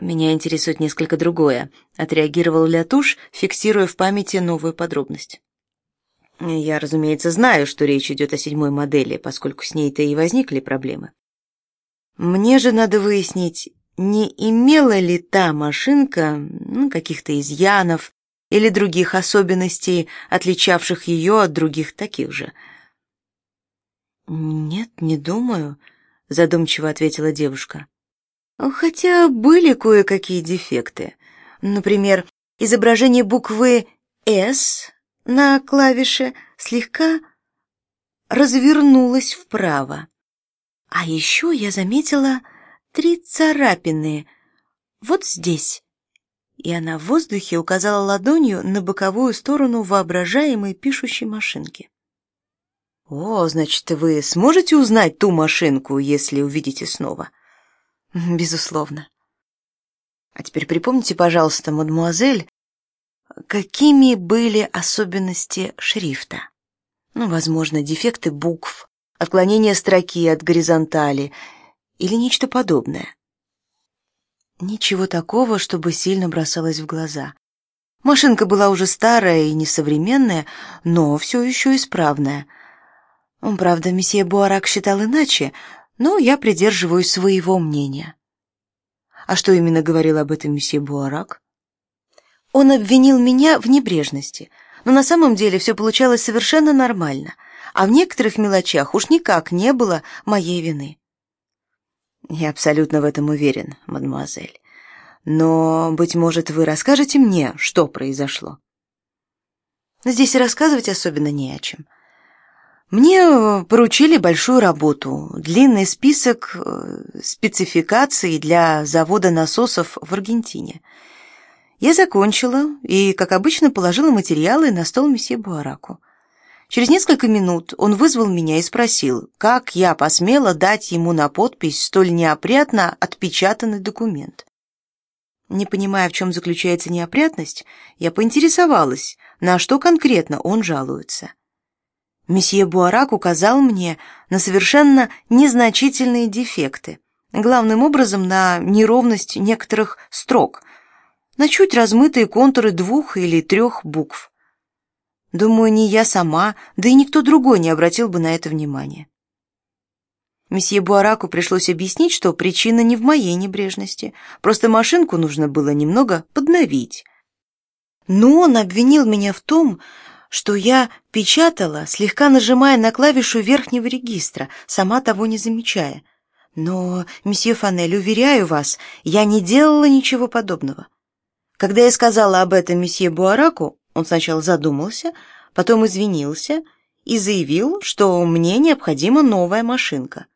Меня интересует несколько другое, отреагировал Лятуш, фиксируя в памяти новую подробность. Я, разумеется, знаю, что речь идет о седьмой модели, поскольку с ней-то и возникли проблемы. Мне же надо выяснить, не имела ли та машинка ну, каких-то изъянов или других особенностей, отличавших ее от других таких же. Нет, не думаю, задумчиво ответила девушка. Хотя были кое-какие дефекты. Например, изображение буквы «С» на клавише слегка развернулось вправо. А еще я заметила три царапины вот здесь. И она в воздухе указала ладонью на боковую сторону воображаемой пишущей машинки. О, значит, вы сможете узнать ту машинку, если увидите снова? Безусловно. А теперь припомните, пожалуйста, мадемуазель, какими были особенности шрифта? Ну, возможно, дефекты букв, отклонение строки от горизонтали или нечто подобное. Ничего такого, чтобы сильно бросалось в глаза. Машинка была уже старая и несовременная, но все еще исправная. Правда, месье Буарак считал иначе, но я придерживаюсь своего мнения. А что именно говорил об этом месье Буарак? Он обвинил меня в небрежности, но на самом деле все получалось совершенно нормально, а в некоторых мелочах уж никак не было моей вины. Я абсолютно в этом уверен, мадемуазель. Но, быть может, вы расскажете мне, что произошло? Здесь рассказывать особенно не о чем. Мне поручили большую работу, длинный список э, спецификаций для завода насосов в Аргентине. Я закончила и, как обычно, положила материалы на стол месье Буараку. Через несколько минут он вызвал меня и спросил, как я посмела дать ему на подпись столь неопрятно отпечатанный документ. Не понимая, в чем заключается неопрятность, я поинтересовалась, на что конкретно он жалуется. Месье Буарак указал мне на совершенно незначительные дефекты, главным образом на неровность некоторых строк, на чуть размытые контуры двух или трех букв. Думаю, ни я сама, да и никто другой не обратил бы на это внимания. Месье Буараку пришлось объяснить, что причина не в моей небрежности, просто машинку нужно было немного подновить. Но он обвинил меня в том, что я печатала, слегка нажимая на клавишу верхнего регистра, сама того не замечая. Но, месье Фанель, уверяю вас, я не делала ничего подобного. Когда я сказала об этом месье Буараку, он сначала задумался, потом извинился и заявил, что мне необходима новая машинка.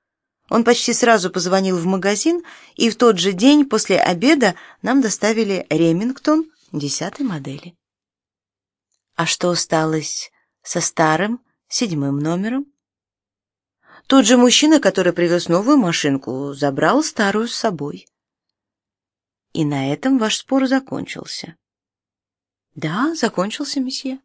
Он почти сразу позвонил в магазин, и в тот же день после обеда нам доставили Ремингтон десятой модели. А что осталось со старым, седьмым номером? Тот же мужчина, который привез новую машинку, забрал старую с собой. И на этом ваш спор закончился. Да, закончился, месье.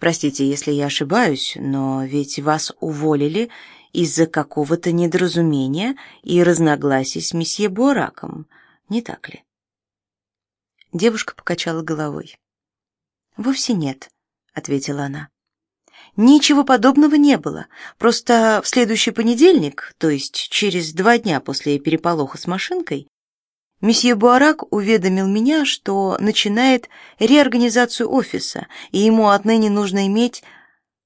Простите, если я ошибаюсь, но ведь вас уволили из-за какого-то недоразумения и разногласий с месье Буараком, не так ли? Девушка покачала головой. Вовсе нет, ответила она. Ничего подобного не было. Просто в следующий понедельник, то есть через два дня после переполоха с машинкой, месье Буарак уведомил меня, что начинает реорганизацию офиса, и ему отныне нужно иметь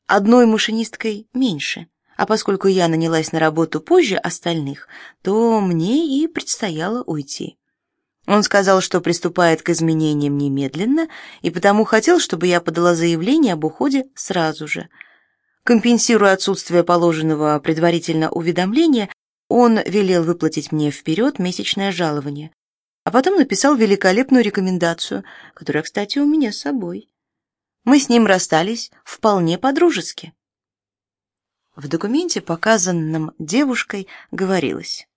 одной машинисткой меньше. А поскольку я нанялась на работу позже остальных, то мне и предстояло уйти. Он сказал, что приступает к изменениям немедленно, и потому хотел, чтобы я подала заявление об уходе сразу же. Компенсируя отсутствие положенного предварительно уведомления, он велел выплатить мне вперед месячное жалование, а потом написал великолепную рекомендацию, которая, кстати, у меня с собой. Мы с ним расстались вполне по-дружески. В документе, показанном девушкой, говорилось: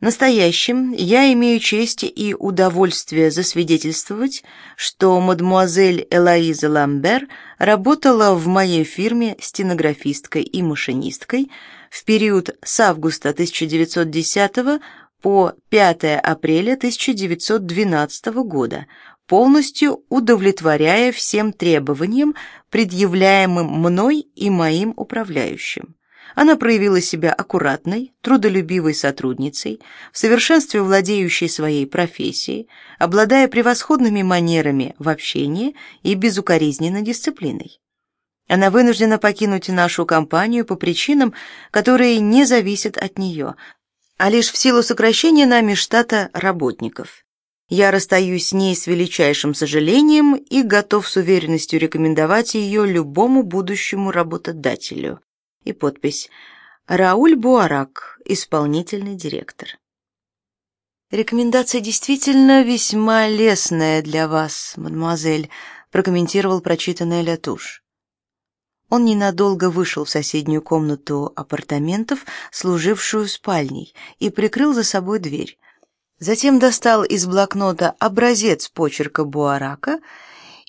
Настоящим я имею честь и удовольствие засвидетельствовать, что мадмуазель Элоиза Ламбер работала в моей фирме стенографисткой и машинисткой в период с августа 1910 по 5 апреля 1912 года, полностью удовлетворяя всем требованиям, предъявляемым мной и моим управляющим. Она проявила себя аккуратной, трудолюбивой сотрудницей, в совершенстве владеющей своей профессией, обладая превосходными манерами в общении и безукоризненной дисциплиной. Она вынуждена покинуть нашу компанию по причинам, которые не зависят от нее, а лишь в силу сокращения нами штата работников. Я расстаюсь с ней с величайшим сожалением и готов с уверенностью рекомендовать ее любому будущему работодателю и подпись «Рауль Буарак, исполнительный директор». «Рекомендация действительно весьма лестная для вас, мадемуазель», прокомментировал прочитанная Лятуш. Он ненадолго вышел в соседнюю комнату апартаментов, служившую спальней, и прикрыл за собой дверь. Затем достал из блокнота образец почерка Буарака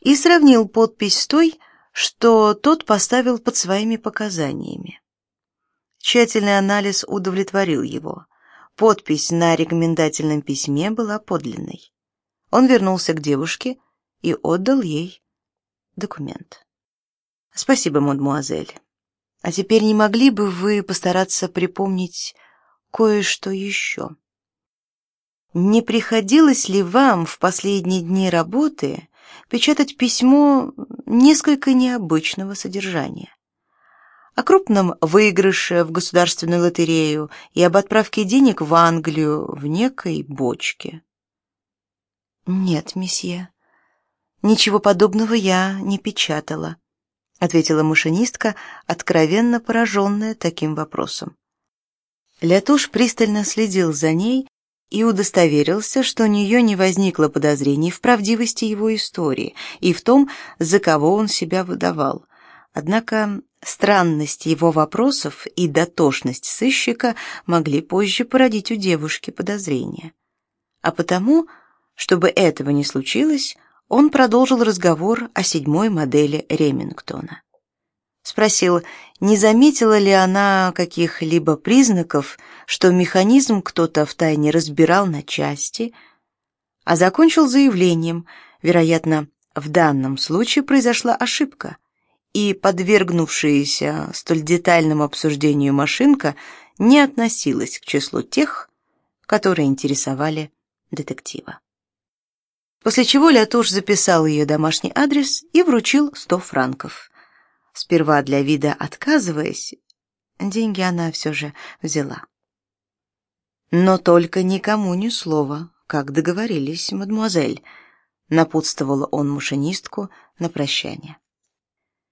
и сравнил подпись с той, что тот поставил под своими показаниями. Тщательный анализ удовлетворил его. Подпись на рекомендательном письме была подлинной. Он вернулся к девушке и отдал ей документ. Спасибо, мадемуазель. А теперь не могли бы вы постараться припомнить кое-что еще? Не приходилось ли вам в последние дни работы печатать письмо несколько необычного содержания. О крупном выигрыше в государственную лотерею и об отправке денег в Англию в некой бочке. Нет, месье, ничего подобного я не печатала, ответила машинистка, откровенно пораженная таким вопросом. Лятуш пристально следил за ней, и удостоверился, что у нее не возникло подозрений в правдивости его истории и в том, за кого он себя выдавал. Однако странность его вопросов и дотошность сыщика могли позже породить у девушки подозрения. А потому, чтобы этого не случилось, он продолжил разговор о седьмой модели Ремингтона. Спросил, не заметила ли она каких-либо признаков, что механизм кто-то втайне разбирал на части, а закончил заявлением, вероятно, в данном случае произошла ошибка, и подвергнувшаяся столь детальному обсуждению машинка не относилась к числу тех, которые интересовали детектива. После чего Лятуш записал ее домашний адрес и вручил сто франков. Сперва для вида отказываясь, деньги она все же взяла. Но только никому ни слова, как договорились, мадемуазель, напутствовала он машинистку на прощание.